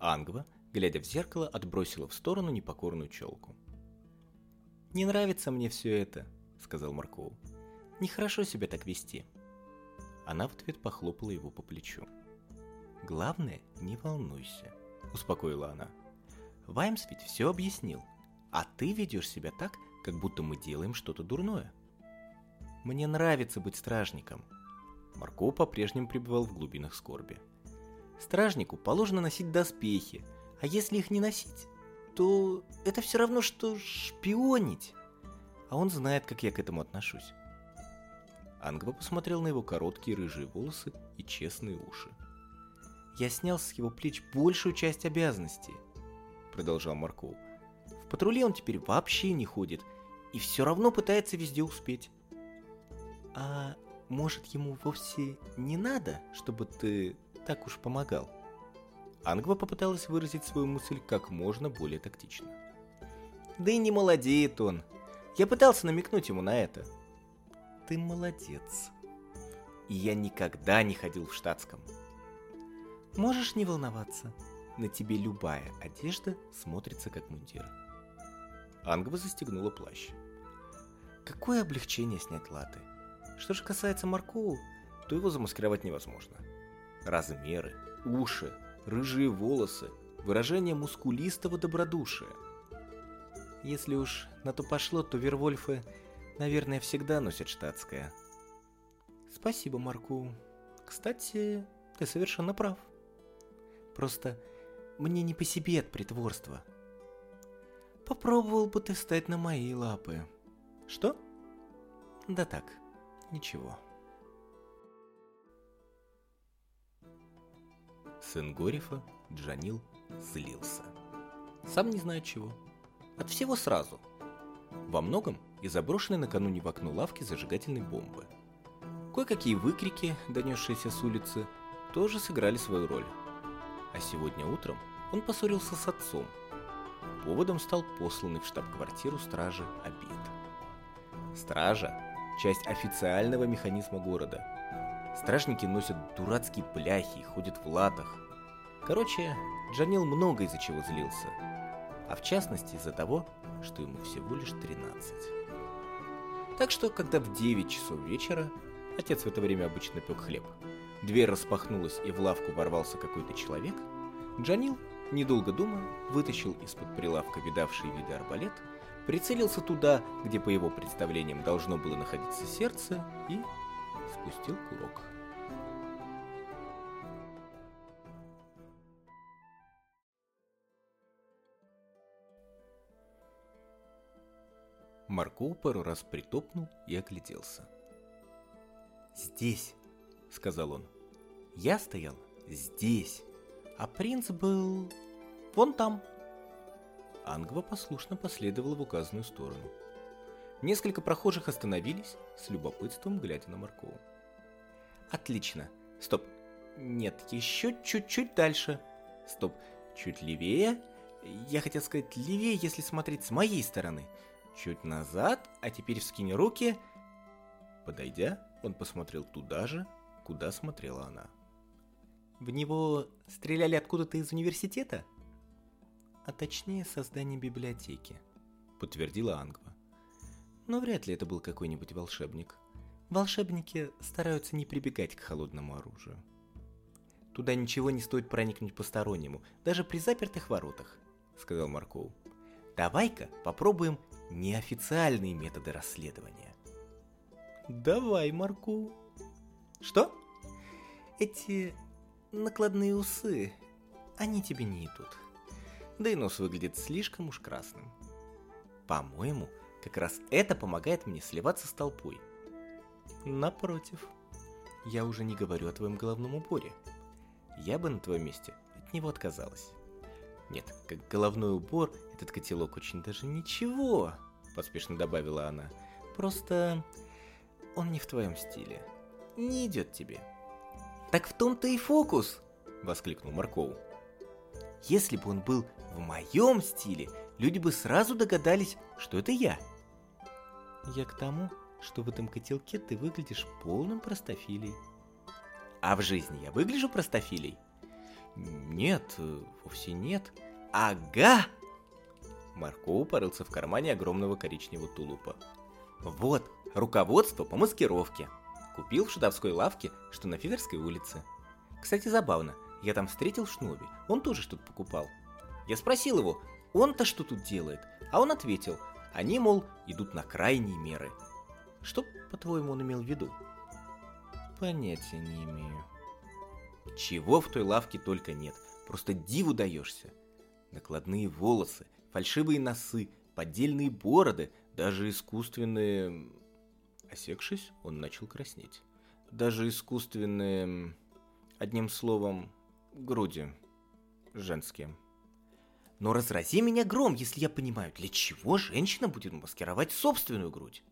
Ангва, глядя в зеркало, отбросила в сторону непокорную челку. «Не нравится мне все это», — сказал Маркоу. «Нехорошо себя так вести». Она в ответ похлопала его по плечу. «Главное, не волнуйся», — успокоила она. «Ваймс ведь все объяснил, а ты ведешь себя так, как будто мы делаем что-то дурное». «Мне нравится быть стражником». Марко по-прежнему пребывал в глубинах скорби. «Стражнику положено носить доспехи, а если их не носить, то это все равно, что шпионить. А он знает, как я к этому отношусь». Ангва посмотрел на его короткие рыжие волосы и честные уши. «Я снял с его плеч большую часть обязанностей», — продолжал Марков. «В патруле он теперь вообще не ходит и все равно пытается везде успеть. А может, ему вовсе не надо, чтобы ты так уж помогал? Ангва попыталась выразить свою мысль как можно более тактично. Да и не молодеет он. Я пытался намекнуть ему на это. Ты молодец. И я никогда не ходил в штатском. Можешь не волноваться. На тебе любая одежда смотрится как мундир. Ангва застегнула плащ. Какое облегчение снять латы. Что же касается Маркоу, то его замаскировать невозможно. Размеры, уши, рыжие волосы, выражение мускулистого добродушия. Если уж на то пошло, то Вервольфы, наверное, всегда носят штатское. Спасибо, Марку. Кстати, ты совершенно прав. Просто мне не по себе от притворства. Попробовал бы ты встать на мои лапы. Что? Да так, Ничего. Сын Горифа, Джанил, злился. Сам не знает чего. От всего сразу. Во многом и заброшенной накануне в окно лавки зажигательной бомбы. Кое-какие выкрики, донесшиеся с улицы, тоже сыграли свою роль. А сегодня утром он поссорился с отцом. Поводом стал посланный в штаб-квартиру стражи обед. Стража часть официального механизма города. Стражники носят дурацкие бляхи, ходят в латах. Короче, Джанил много из-за чего злился. А в частности из-за того, что ему всего лишь 13. Так что, когда в 9 часов вечера, отец в это время обычно пек хлеб, дверь распахнулась и в лавку ворвался какой-то человек, Джанил, недолго думая, вытащил из-под прилавка видавший виды арбалет прицелился туда, где по его представлениям должно было находиться сердце, и спустил курок. Марков пару раз притопнул и огляделся. «Здесь», — сказал он. «Я стоял здесь, а принц был вон там». Ангва послушно последовала в указанную сторону. Несколько прохожих остановились, с любопытством глядя на Маркову. «Отлично. Стоп. Нет, еще чуть-чуть дальше. Стоп. Чуть левее. Я хотел сказать левее, если смотреть с моей стороны. Чуть назад, а теперь вскинь руки». Подойдя, он посмотрел туда же, куда смотрела она. «В него стреляли откуда-то из университета?» а точнее создание библиотеки», — подтвердила Ангва. «Но вряд ли это был какой-нибудь волшебник. Волшебники стараются не прибегать к холодному оружию. Туда ничего не стоит проникнуть постороннему, даже при запертых воротах», — сказал Марков. «Давай-ка попробуем неофициальные методы расследования». «Давай, Марку». «Что?» «Эти накладные усы, они тебе не идут да и нос выглядит слишком уж красным. По-моему, как раз это помогает мне сливаться с толпой. Напротив, я уже не говорю о твоем головном уборе. Я бы на твоем месте от него отказалась. Нет, как головной убор, этот котелок очень даже ничего, поспешно добавила она. Просто он не в твоем стиле. Не идет тебе. Так в том-то и фокус, воскликнул Марков. Если бы он был в моем стиле, люди бы сразу догадались, что это я. Я к тому, что в этом котелке ты выглядишь полным простофилей. А в жизни я выгляжу простофилей? Нет, вовсе нет. Ага! Марко порылся в кармане огромного коричневого тулупа. Вот, руководство по маскировке. Купил в шутовской лавке, что на Фидерской улице. Кстати, забавно, я там встретил Шноби, он тоже что-то покупал. Я спросил его, он-то что тут делает? А он ответил, они, мол, идут на крайние меры. Что, по-твоему, он имел в виду? Понятия не имею. Чего в той лавке только нет, просто диву даешься. Накладные волосы, фальшивые носы, поддельные бороды, даже искусственные... Осекшись, он начал краснеть. Даже искусственные... Одним словом, груди. Женские. Но разрази меня гром, если я понимаю, для чего женщина будет маскировать собственную грудь?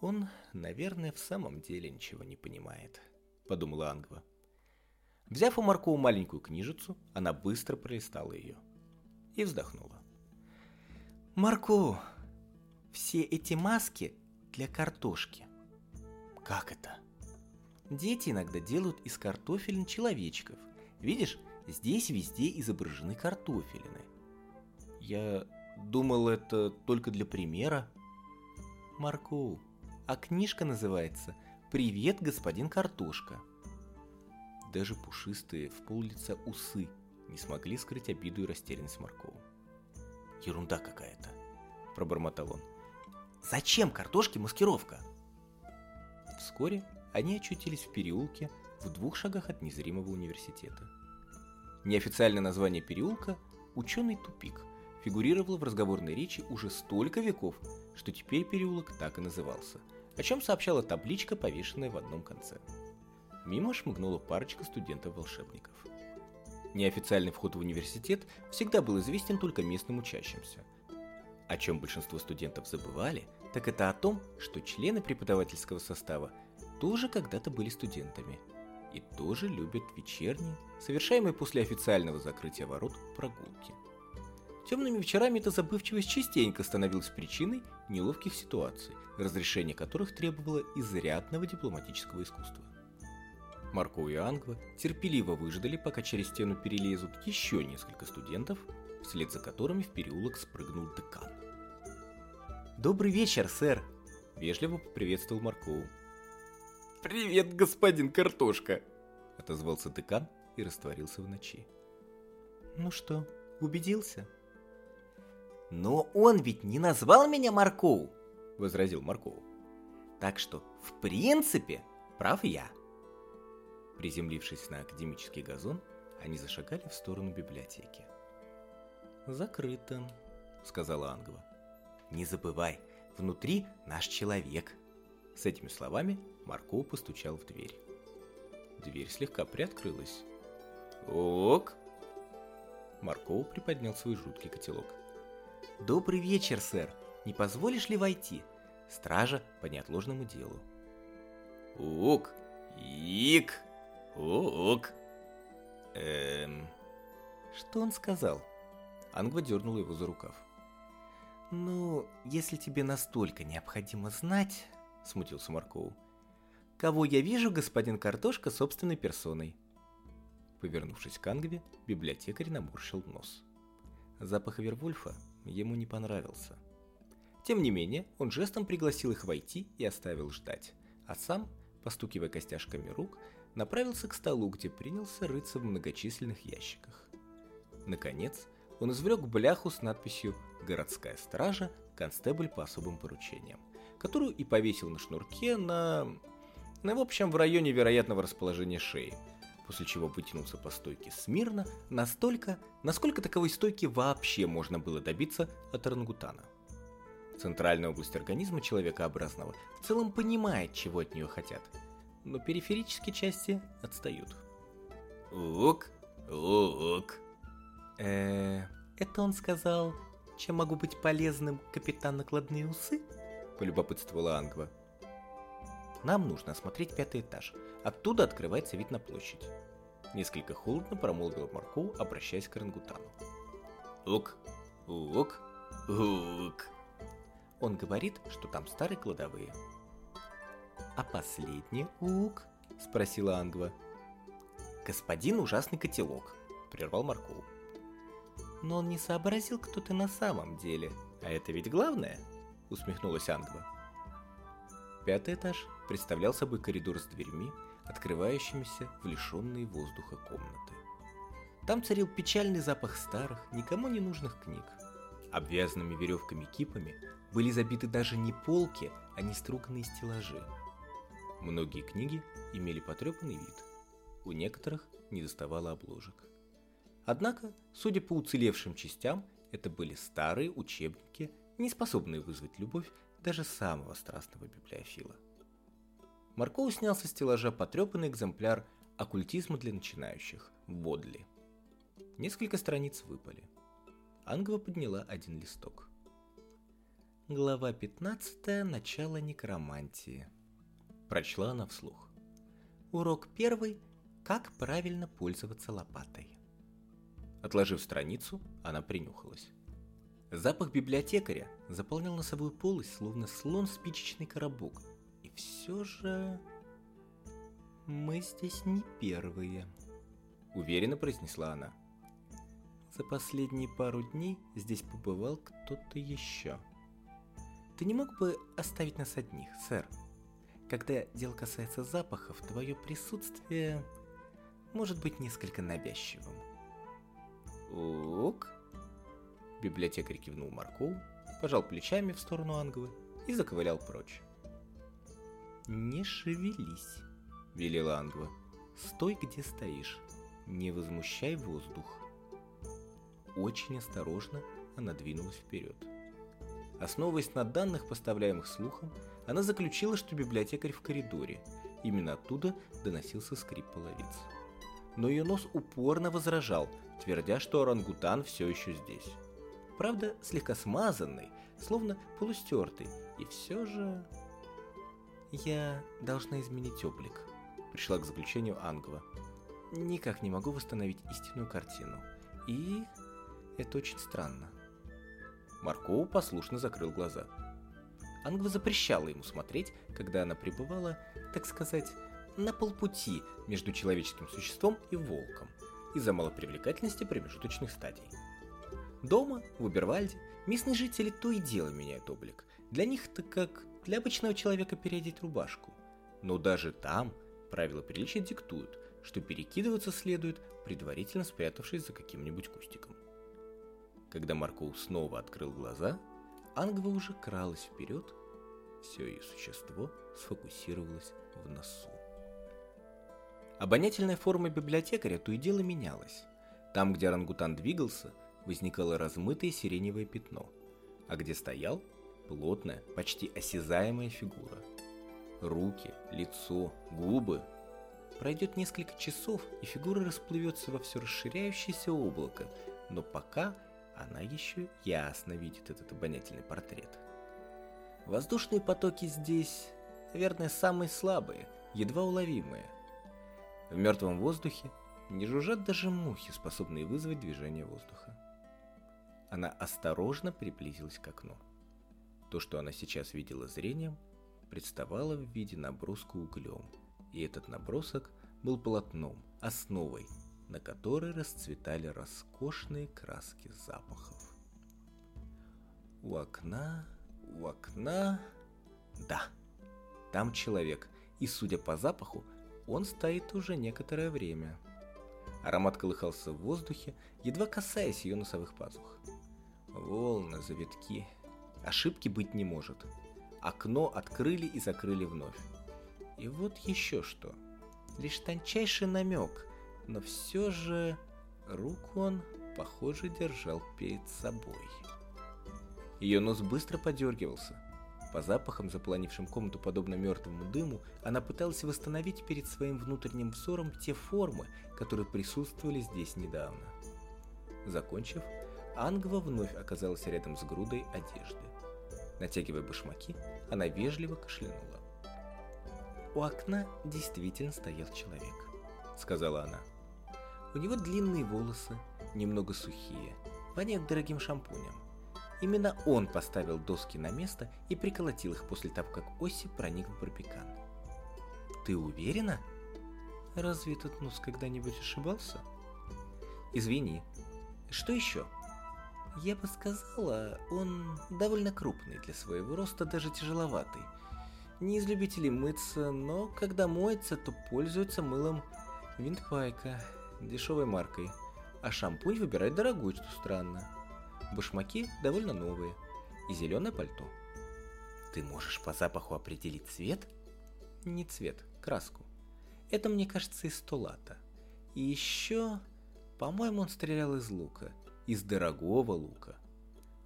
Он, наверное, в самом деле ничего не понимает, подумала Ангва. Взяв у Маркова маленькую книжицу, она быстро пролистала ее и вздохнула. Марко, все эти маски для картошки. Как это? Дети иногда делают из картофелин человечков. Видишь, Здесь везде изображены картофелины. Я думал, это только для примера. Марку, а книжка называется «Привет, господин Картошка». Даже пушистые в пол лица усы не смогли скрыть обиду и растерянность Маркова. «Ерунда какая-то», – пробормотал он. «Зачем картошке маскировка?» Вскоре они очутились в переулке в двух шагах от незримого университета. Неофициальное название переулка – «Ученый тупик» фигурировало в разговорной речи уже столько веков, что теперь переулок так и назывался, о чем сообщала табличка, повешенная в одном конце. Мимо шмыгнула парочка студентов-волшебников. Неофициальный вход в университет всегда был известен только местным учащимся. О чем большинство студентов забывали, так это о том, что члены преподавательского состава тоже когда-то были студентами – и тоже любят вечерние, совершаемые после официального закрытия ворот, прогулки. Темными вечерами эта забывчивость частенько становилась причиной неловких ситуаций, разрешение которых требовало изрядного дипломатического искусства. Марко и Ангва терпеливо выждали, пока через стену перелезут еще несколько студентов, вслед за которыми в переулок спрыгнул декан. «Добрый вечер, сэр!» – вежливо поприветствовал Маркоу. «Привет, господин Картошка!» — отозвался декан и растворился в ночи. «Ну что, убедился?» «Но он ведь не назвал меня Маркоу!» — возразил Маркоу. «Так что, в принципе, прав я!» Приземлившись на академический газон, они зашагали в сторону библиотеки. «Закрыто», — сказала Ангва. «Не забывай, внутри наш человек». С этими словами Марко постучал в дверь. Дверь слегка приоткрылась. «Ок!» Марко приподнял свой жуткий котелок. «Добрый вечер, сэр! Не позволишь ли войти? Стража по неотложному делу». «Ок! Ик! Ок!» «Эм...» Что он сказал? Ангва дернула его за рукав. «Ну, если тебе настолько необходимо знать...» — смутился Маркоу. Кого я вижу, господин Картошка, собственной персоной. Повернувшись к Ангве, библиотекарь наморщил нос. Запах Вервольфа ему не понравился. Тем не менее, он жестом пригласил их войти и оставил ждать, а сам, постукивая костяшками рук, направился к столу, где принялся рыться в многочисленных ящиках. Наконец, он извлек бляху с надписью «Городская стража, констебль по особым поручениям», которую и повесил на шнурке на ну, в общем, в районе вероятного расположения шеи, после чего вытянулся по стойке смирно, настолько, насколько таковой стойки вообще можно было добиться от орангутана. Центральная область организма человекообразного в целом понимает, чего от нее хотят, но периферические части отстают. Ок, ок. Э, это он сказал, чем могу быть полезным, капитан накладные усы? Полюбопытствовала Ангва. Нам нужно осмотреть пятый этаж. Оттуда открывается вид на площадь. Несколько холодно промолвил Марку, обращаясь к орангутану. Ок, ок, ок. Он говорит, что там старые кладовые. А последний ук? Спросила Ангва. господин ужасный котелок», — прервал Марков. «Но он не сообразил, кто ты на самом деле. А это ведь главное?» — усмехнулась Ангва. Пятый этаж представлял собой коридор с дверьми, открывающимися в лишенные воздуха комнаты. Там царил печальный запах старых, никому не нужных книг. Обвязанными веревками кипами были забиты даже не полки, а неструганные стеллажи. Многие книги имели потрепанный вид. У некоторых не доставало обложек. Однако, судя по уцелевшим частям, это были старые учебники, не способные вызвать любовь даже самого страстного библиофила. Маркоу снял со стеллажа потрепанный экземпляр оккультизма для начинающих Бодли. Несколько страниц выпали. Ангва подняла один листок. Глава 15. Начало некромантии. Прочла она вслух. Урок первый. Как правильно пользоваться лопатой. Отложив страницу, она принюхалась. Запах библиотекаря заполнял носовую полость, словно слон спичечный коробок. Все же... «Мы здесь не первые», — уверенно произнесла она. «За последние пару дней здесь побывал кто-то еще. Ты не мог бы оставить нас одних, сэр? Когда дело касается запахов, твое присутствие может быть несколько навязчивым». «Ок», Библиотекарь кивнул Маркову, пожал плечами в сторону Ангвы и заковылял прочь. «Не шевелись», — велела Ангва. «Стой, где стоишь. Не возмущай воздух». Очень осторожно она двинулась вперед. Основываясь на данных, поставляемых слухом, она заключила, что библиотекарь в коридоре. Именно оттуда доносился скрип половиц. Но ее нос упорно возражал, твердя, что орангутан все еще здесь правда слегка смазанный, словно полустертый, и все же... Я должна изменить облик, пришла к заключению Ангва. Никак не могу восстановить истинную картину. И это очень странно. Маркоу послушно закрыл глаза. Ангва запрещала ему смотреть, когда она пребывала, так сказать, на полпути между человеческим существом и волком, из-за малопривлекательности промежуточных стадий. Дома, в Убервальде, местные жители то и дело меняют облик. Для них это как для обычного человека переодеть рубашку. Но даже там правила приличия диктуют, что перекидываться следует, предварительно спрятавшись за каким-нибудь кустиком. Когда Маркоу снова открыл глаза, Ангва уже кралась вперед, все ее существо сфокусировалось в носу. Обонятельная форма библиотекаря то и дело менялась. Там, где орангутан двигался – возникало размытое сиреневое пятно, а где стоял – плотная, почти осязаемая фигура. Руки, лицо, губы. Пройдет несколько часов, и фигура расплывется во все расширяющееся облако, но пока она еще ясно видит этот обонятельный портрет. Воздушные потоки здесь, наверное, самые слабые, едва уловимые. В мертвом воздухе не жужжат даже мухи, способные вызвать движение воздуха. Она осторожно приблизилась к окну. То, что она сейчас видела зрением, представало в виде наброска углем, и этот набросок был полотном, основой, на которой расцветали роскошные краски запахов. У окна, у окна... Да, там человек, и, судя по запаху, он стоит уже некоторое время. Аромат колыхался в воздухе, едва касаясь ее носовых пазух. Волны, завитки. Ошибки быть не может. Окно открыли и закрыли вновь. И вот еще что. Лишь тончайший намек, но все же руку он, похоже, держал перед собой. Ее нос быстро подергивался. По запахам, заполонившим комнату подобно мертвому дыму, она пыталась восстановить перед своим внутренним взором те формы, которые присутствовали здесь недавно. Закончив, Ангва вновь оказалась рядом с грудой одежды. Натягивая башмаки, она вежливо кашлянула. «У окна действительно стоял человек», — сказала она. «У него длинные волосы, немного сухие, воняют дорогим шампунем. Именно он поставил доски на место и приколотил их после того, как Оси проник в барбикан. Ты уверена? Разве этот нос когда-нибудь ошибался? Извини. Что еще? Я бы сказала, он довольно крупный для своего роста, даже тяжеловатый. Не из любителей мыться, но когда моется, то пользуется мылом Виндпайка, дешевой маркой. А шампунь выбирает дорогой, что странно. Башмаки довольно новые. И зеленое пальто. Ты можешь по запаху определить цвет? Не цвет, краску. Это, мне кажется, из столата. И еще, по-моему, он стрелял из лука. Из дорогого лука.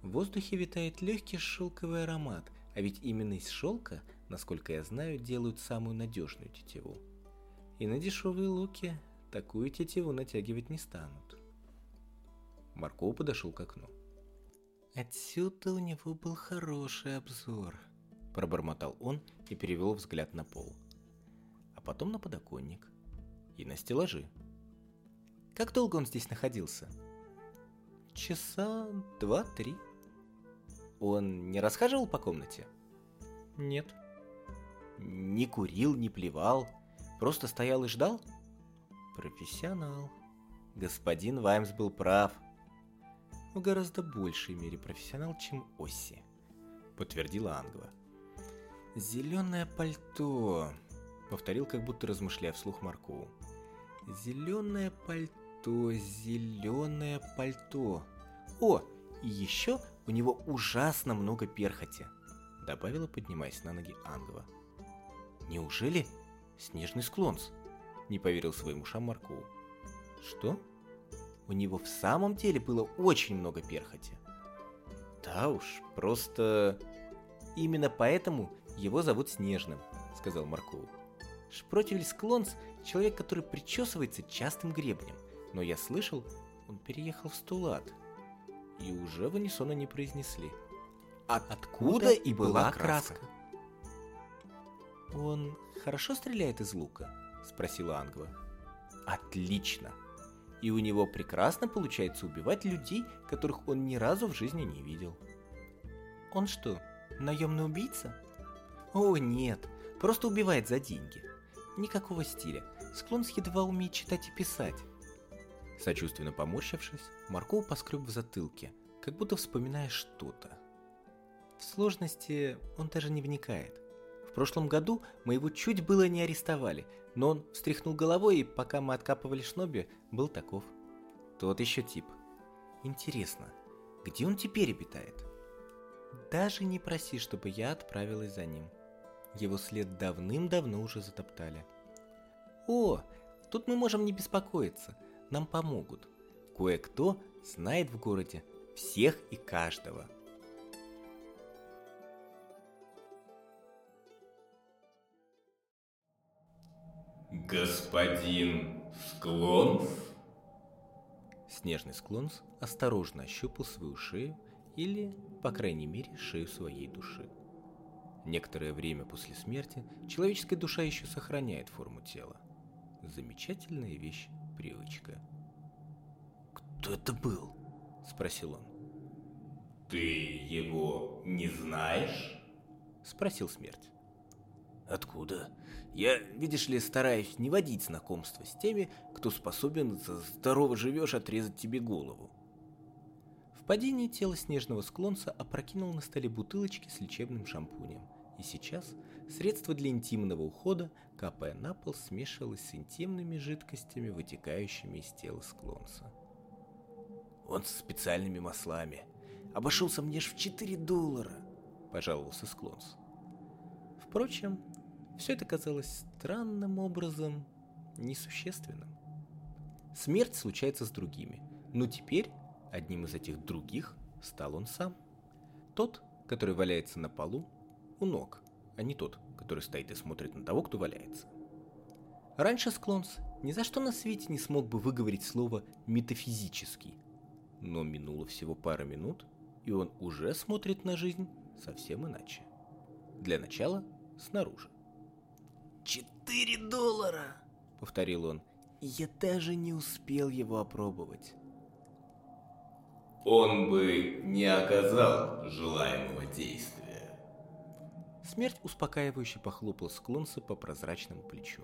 В воздухе витает легкий шелковый аромат, а ведь именно из шелка, насколько я знаю, делают самую надежную тетиву. И на дешевые луки такую тетиву натягивать не станут. Марков подошел к окну. Отсюда у него был хороший обзор, пробормотал он и перевел взгляд на пол. А потом на подоконник и на стеллажи. Как долго он здесь находился? Часа два-три. Он не расхаживал по комнате? Нет. Не курил, не плевал, просто стоял и ждал? Профессионал. Господин Ваймс был прав в гораздо большей мере профессионал, чем Осси, подтвердила Ангва. Зеленое пальто, повторил, как будто размышляя вслух Марку. Зеленое пальто, зеленое пальто. О, и еще у него ужасно много перхоти, добавила, поднимаясь на ноги Ангва. Неужели снежный склонс? Не поверил своим ушам Марку. Что? у него в самом деле было очень много перхоти. Да уж, просто... Именно поэтому его зовут Снежным, сказал Марков. Шпротивель Склонс – человек, который причесывается частым гребнем, но я слышал, он переехал в Стулат. И уже в унисона не произнесли. От откуда и была краска? Он хорошо стреляет из лука? Спросила Ангва. Отлично, и у него прекрасно получается убивать людей, которых он ни разу в жизни не видел. Он что, наемный убийца? О, нет, просто убивает за деньги. Никакого стиля. Склон едва умеет читать и писать. Сочувственно поморщившись, Марков поскреб в затылке, как будто вспоминая что-то. В сложности он даже не вникает. В прошлом году мы его чуть было не арестовали, но он встряхнул головой, и пока мы откапывали Шноби, был таков. Тот еще тип. Интересно, где он теперь обитает? Даже не проси, чтобы я отправилась за ним. Его след давным-давно уже затоптали. О, тут мы можем не беспокоиться, нам помогут. Кое-кто знает в городе всех и каждого. Господин Склонс? Снежный Склонс осторожно ощупал свою шею или, по крайней мере, шею своей души. Некоторое время после смерти человеческая душа еще сохраняет форму тела. Замечательная вещь, привычка. «Кто это был?» – спросил он. «Ты его не знаешь?» – спросил смерть. Откуда? Я, видишь ли, стараюсь не водить знакомства с теми, кто способен за здорово живешь отрезать тебе голову. В падении тело снежного склонца опрокинул на столе бутылочки с лечебным шампунем. И сейчас средство для интимного ухода, капая на пол, смешивалось с интимными жидкостями, вытекающими из тела склонца. Он со специальными маслами. Обошелся мне ж в 4 доллара, пожаловался склонц. Впрочем, все это казалось странным образом несущественным. Смерть случается с другими, но теперь одним из этих других стал он сам. Тот, который валяется на полу, у ног, а не тот, который стоит и смотрит на того, кто валяется. Раньше Склонс ни за что на свете не смог бы выговорить слово «метафизический», но минуло всего пара минут, и он уже смотрит на жизнь совсем иначе. Для начала снаружи. «Четыре доллара!» — повторил он. «Я даже не успел его опробовать». «Он бы не оказал желаемого действия». Смерть успокаивающе похлопал склонца по прозрачному плечу.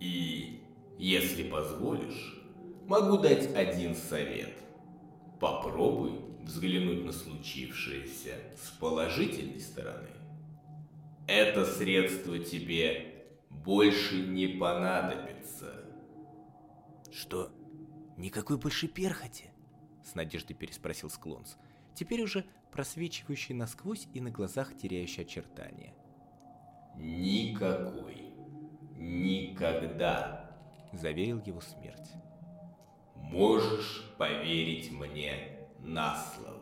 И, если позволишь, могу дать один совет. Попробуй взглянуть на случившееся с положительной стороны. Это средство тебе больше не понадобится. Что, никакой больше перхоти? С надеждой переспросил Склонс, теперь уже просвечивающий насквозь и на глазах теряющий очертания. Никакой. Никогда. Заверил его смерть. Можешь поверить мне на слово.